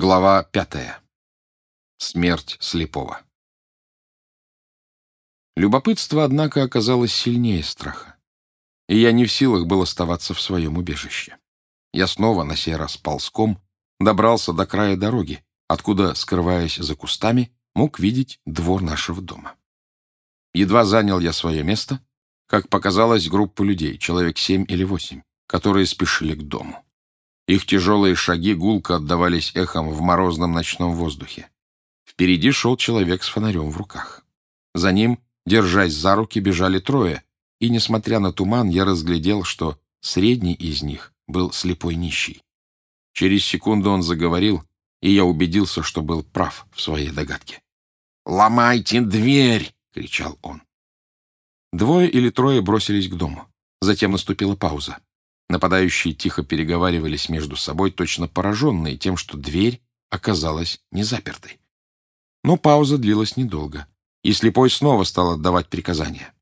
Глава пятая. Смерть слепого. Любопытство, однако, оказалось сильнее страха, и я не в силах был оставаться в своем убежище. Я снова, на сей раз ползком, добрался до края дороги, откуда, скрываясь за кустами, мог видеть двор нашего дома. Едва занял я свое место, как показалась группа людей, человек семь или восемь, которые спешили к дому. Их тяжелые шаги гулко отдавались эхом в морозном ночном воздухе. Впереди шел человек с фонарем в руках. За ним, держась за руки, бежали трое, и, несмотря на туман, я разглядел, что средний из них был слепой нищий. Через секунду он заговорил, и я убедился, что был прав в своей догадке. «Ломайте дверь!» — кричал он. Двое или трое бросились к дому. Затем наступила пауза. Нападающие тихо переговаривались между собой, точно пораженные тем, что дверь оказалась не запертой. Но пауза длилась недолго, и слепой снова стал отдавать приказания.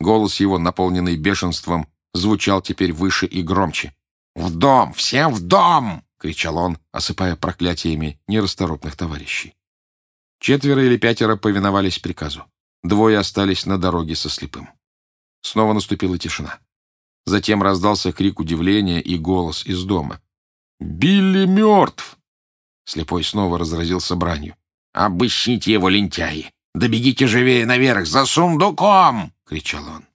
Голос его, наполненный бешенством, звучал теперь выше и громче. «В дом! Всем в дом!» — кричал он, осыпая проклятиями нерасторопных товарищей. Четверо или пятеро повиновались приказу. Двое остались на дороге со слепым. Снова наступила тишина. Затем раздался крик удивления и голос из дома. «Билли мертв!» Слепой снова разразился бранью. «Обыщите его, лентяи! Добегите живее наверх, за сундуком!» — кричал он.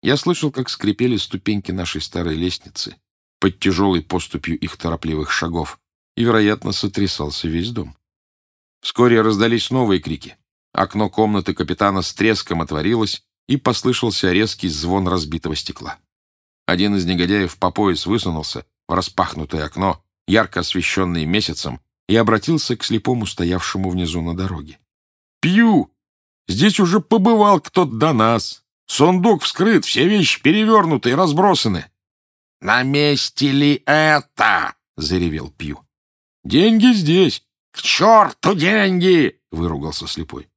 Я слышал, как скрипели ступеньки нашей старой лестницы под тяжелой поступью их торопливых шагов, и, вероятно, сотрясался весь дом. Вскоре раздались новые крики. Окно комнаты капитана с треском отворилось, и послышался резкий звон разбитого стекла. Один из негодяев по пояс высунулся в распахнутое окно, ярко освещенное месяцем, и обратился к слепому, стоявшему внизу на дороге. «Пью! Здесь уже побывал кто-то до нас. Сундук вскрыт, все вещи перевернуты и разбросаны». «На месте ли это?» — заревел Пью. «Деньги здесь». «К черту деньги!» — выругался слепой.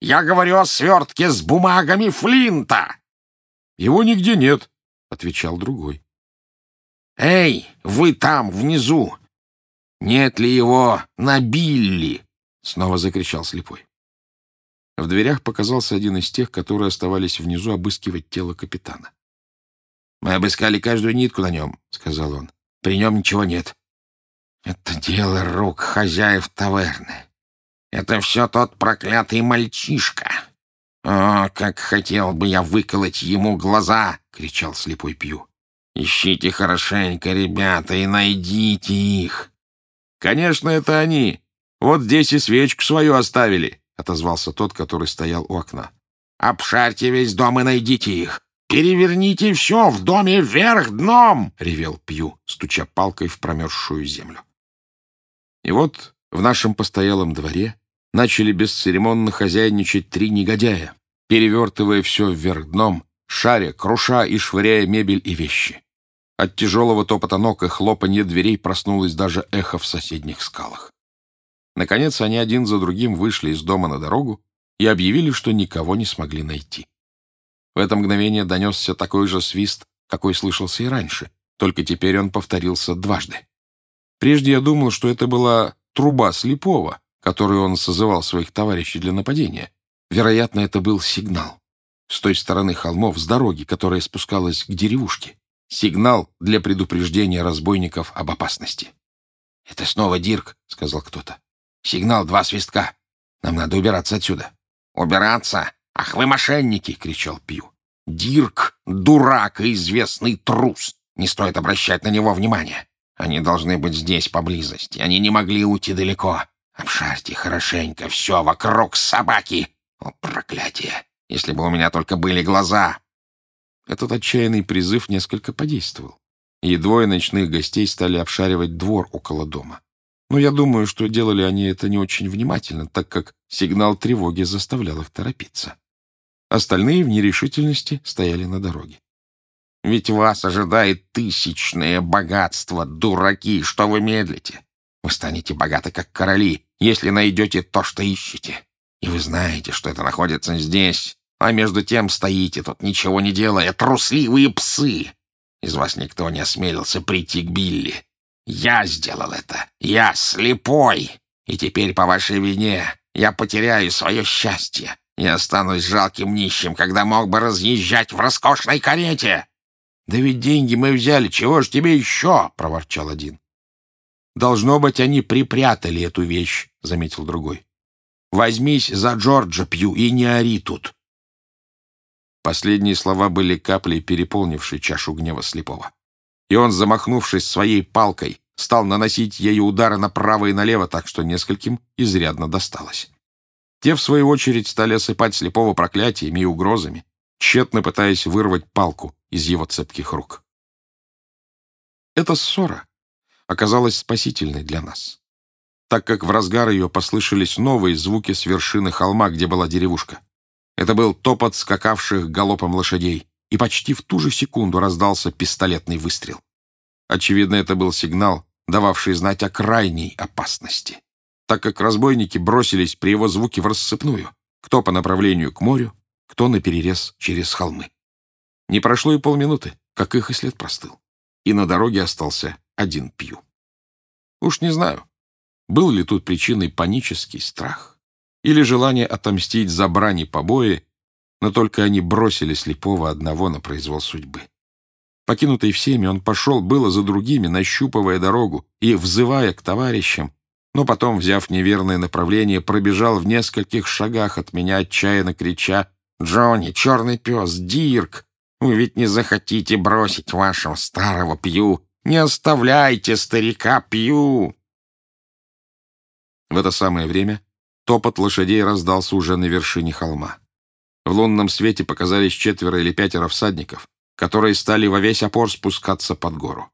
Я говорю о свертке с бумагами Флинта. Его нигде нет, отвечал другой. Эй, вы там, внизу! Нет ли его на Билли? Снова закричал слепой. В дверях показался один из тех, которые оставались внизу обыскивать тело капитана. «Мы обыскали каждую нитку на нем», — сказал он. «При нем ничего нет. Это дело рук хозяев таверны. Это все тот проклятый мальчишка. О, как хотел бы я выколоть ему глаза!» — кричал слепой Пью. «Ищите хорошенько, ребята, и найдите их!» «Конечно, это они! Вот здесь и свечку свою оставили!» — отозвался тот, который стоял у окна. «Обшарьте весь дом и найдите их! Переверните все в доме вверх дном!» — ревел Пью, стуча палкой в промерзшую землю. И вот в нашем постоялом дворе начали бесцеремонно хозяйничать три негодяя, перевертывая все вверх дном, шаря, круша и швыряя мебель и вещи. От тяжелого топота ног и хлопанья дверей проснулось даже эхо в соседних скалах. Наконец они один за другим вышли из дома на дорогу и объявили, что никого не смогли найти. В это мгновение донесся такой же свист, какой слышался и раньше, только теперь он повторился дважды. Прежде я думал, что это была труба слепого, которую он созывал своих товарищей для нападения. Вероятно, это был сигнал. С той стороны холмов, с дороги, которая спускалась к деревушке. Сигнал для предупреждения разбойников об опасности. «Это снова Дирк», — сказал кто-то. «Сигнал два свистка. Нам надо убираться отсюда». «Убираться? Ах, вы мошенники!» — кричал Пью. «Дирк — дурак и известный трус. Не стоит обращать на него внимания. Они должны быть здесь, поблизости. Они не могли уйти далеко. Обшарьте хорошенько все вокруг собаки. О, проклятие! Если бы у меня только были глаза!» Этот отчаянный призыв несколько подействовал, и двое ночных гостей стали обшаривать двор около дома. Но я думаю, что делали они это не очень внимательно, так как сигнал тревоги заставлял их торопиться. Остальные в нерешительности стояли на дороге. Ведь вас ожидает тысячное богатство, дураки, что вы медлите? Вы станете богаты, как короли, если найдете то, что ищете. И вы знаете, что это находится здесь, а между тем стоите тут, ничего не делая, трусливые псы. Из вас никто не осмелился прийти к Билли. Я сделал это. я слепой, и теперь по вашей вине я потеряю свое счастье. Я останусь жалким нищим, когда мог бы разъезжать в роскошной карете. «Да ведь деньги мы взяли, чего ж тебе еще?» — проворчал один. «Должно быть, они припрятали эту вещь», — заметил другой. «Возьмись за Джорджа, Пью, и не ори тут». Последние слова были каплей, переполнившей чашу гнева слепого. И он, замахнувшись своей палкой, стал наносить ею удары направо и налево, так что нескольким изрядно досталось. Те, в свою очередь, стали осыпать слепого проклятиями и угрозами, тщетно пытаясь вырвать палку из его цепких рук. Эта ссора оказалась спасительной для нас, так как в разгар ее послышались новые звуки с вершины холма, где была деревушка. Это был топот скакавших галопом лошадей, и почти в ту же секунду раздался пистолетный выстрел. Очевидно, это был сигнал, дававший знать о крайней опасности, так как разбойники бросились при его звуке в рассыпную, кто по направлению к морю, кто на перерез через холмы. Не прошло и полминуты, как их и след простыл, и на дороге остался один Пью. Уж не знаю, был ли тут причиной панический страх, или желание отомстить за брани побои, но только они бросили слепого одного на произвол судьбы. Покинутый всеми, он пошел было за другими, нащупывая дорогу и взывая к товарищам, но потом, взяв неверное направление, пробежал в нескольких шагах от меня, отчаянно крича «Джонни, черный пес, Дирк, вы ведь не захотите бросить вашего старого Пью! Не оставляйте старика Пью!» В это самое время Топот лошадей раздался уже на вершине холма. В лунном свете показались четверо или пятеро всадников, которые стали во весь опор спускаться под гору.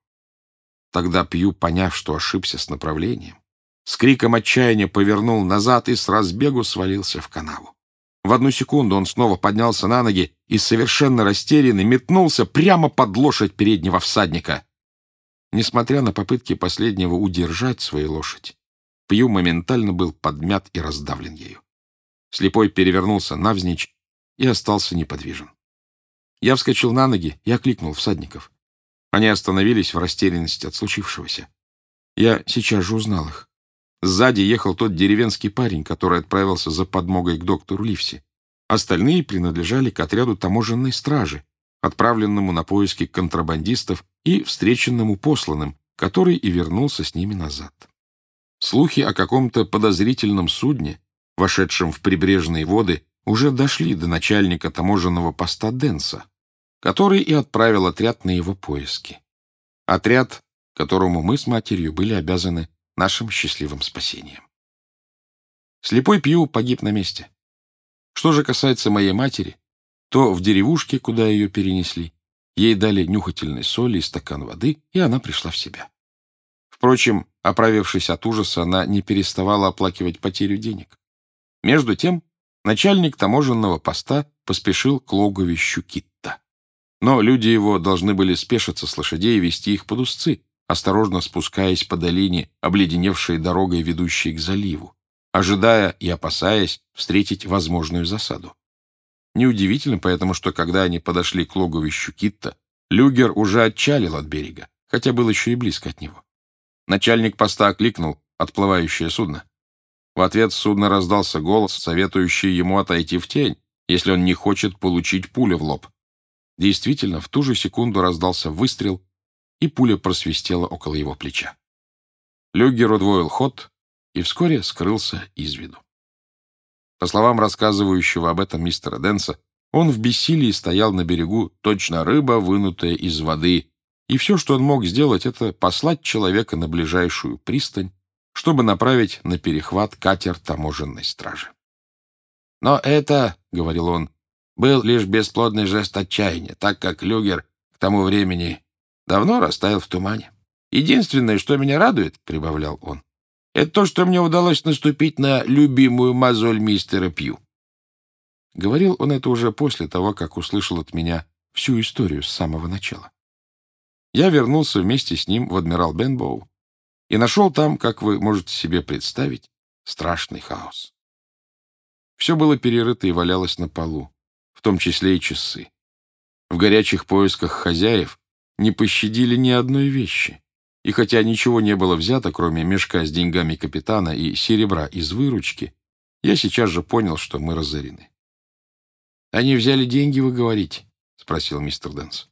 Тогда Пью, поняв, что ошибся с направлением, с криком отчаяния повернул назад и с разбегу свалился в канаву. В одну секунду он снова поднялся на ноги и, совершенно растерянный, метнулся прямо под лошадь переднего всадника. Несмотря на попытки последнего удержать свою лошадь, Пью моментально был подмят и раздавлен ею. Слепой перевернулся навзничь и остался неподвижен. Я вскочил на ноги и окликнул всадников. Они остановились в растерянности от случившегося. Я сейчас же узнал их. Сзади ехал тот деревенский парень, который отправился за подмогой к доктору Ливси. Остальные принадлежали к отряду таможенной стражи, отправленному на поиски контрабандистов и встреченному посланным, который и вернулся с ними назад. Слухи о каком-то подозрительном судне, вошедшем в прибрежные воды, уже дошли до начальника таможенного поста Денса, который и отправил отряд на его поиски. Отряд, которому мы с матерью были обязаны нашим счастливым спасением. Слепой Пью погиб на месте. Что же касается моей матери, то в деревушке, куда ее перенесли, ей дали нюхательной соли и стакан воды, и она пришла в себя. Впрочем, оправившись от ужаса, она не переставала оплакивать потерю денег. Между тем, начальник таможенного поста поспешил к логовищу Китта. Но люди его должны были спешиться с лошадей и вести их под узцы, осторожно спускаясь по долине, обледеневшей дорогой, ведущей к заливу, ожидая и опасаясь встретить возможную засаду. Неудивительно поэтому, что когда они подошли к логовищу Китта, Люгер уже отчалил от берега, хотя был еще и близко от него. Начальник поста окликнул отплывающее судно. В ответ с судна раздался голос, советующий ему отойти в тень, если он не хочет получить пулю в лоб. Действительно, в ту же секунду раздался выстрел, и пуля просвистела около его плеча. Люгер удвоил ход и вскоре скрылся из виду. По словам рассказывающего об этом мистера Денса, он в бессилии стоял на берегу, точно рыба, вынутая из воды, и все, что он мог сделать, это послать человека на ближайшую пристань, чтобы направить на перехват катер таможенной стражи. «Но это, — говорил он, — был лишь бесплодный жест отчаяния, так как Люгер к тому времени давно растаял в тумане. Единственное, что меня радует, — прибавлял он, — это то, что мне удалось наступить на любимую мозоль мистера Пью. Говорил он это уже после того, как услышал от меня всю историю с самого начала я вернулся вместе с ним в Адмирал Бенбоу и нашел там, как вы можете себе представить, страшный хаос. Все было перерыто и валялось на полу, в том числе и часы. В горячих поисках хозяев не пощадили ни одной вещи. И хотя ничего не было взято, кроме мешка с деньгами капитана и серебра из выручки, я сейчас же понял, что мы разорены. «Они взяли деньги, вы говорите?» — спросил мистер Дэнс.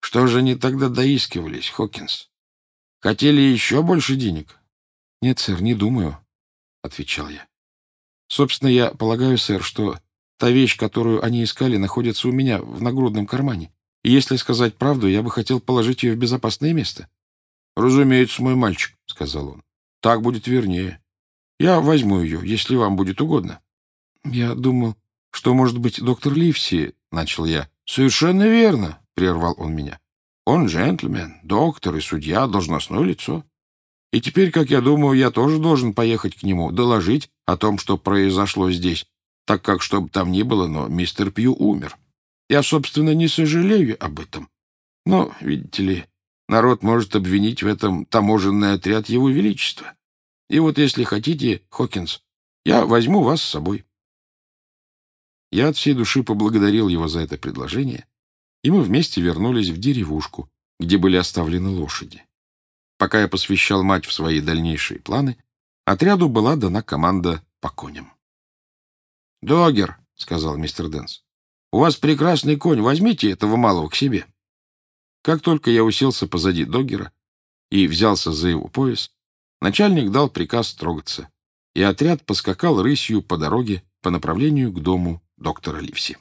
«Что же они тогда доискивались, Хокинс? Хотели еще больше денег?» «Нет, сэр, не думаю», — отвечал я. «Собственно, я полагаю, сэр, что та вещь, которую они искали, находится у меня в нагрудном кармане. И если сказать правду, я бы хотел положить ее в безопасное место». «Разумеется, мой мальчик», — сказал он. «Так будет вернее. Я возьму ее, если вам будет угодно». «Я думал, что, может быть, доктор Ливси...» — начал я. «Совершенно верно», — прервал он меня. «Он джентльмен, доктор и судья, должностное лицо. И теперь, как я думаю, я тоже должен поехать к нему, доложить о том, что произошло здесь, так как, что бы там ни было, но мистер Пью умер. Я, собственно, не сожалею об этом. Но, видите ли, народ может обвинить в этом таможенный отряд Его Величества. И вот, если хотите, Хокинс, я возьму вас с собой». Я от всей души поблагодарил его за это предложение, и мы вместе вернулись в деревушку, где были оставлены лошади. Пока я посвящал мать в свои дальнейшие планы, отряду была дана команда по коням. «Догер», — сказал мистер Дэнс, — «у вас прекрасный конь, возьмите этого малого к себе». Как только я уселся позади Догера и взялся за его пояс, начальник дал приказ трогаться, и отряд поскакал рысью по дороге по направлению к дому доктора Ливси.